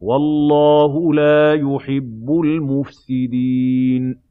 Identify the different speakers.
Speaker 1: وَاللَّهُ لَا يُحِبُّ الْمُفْسِدِينَ.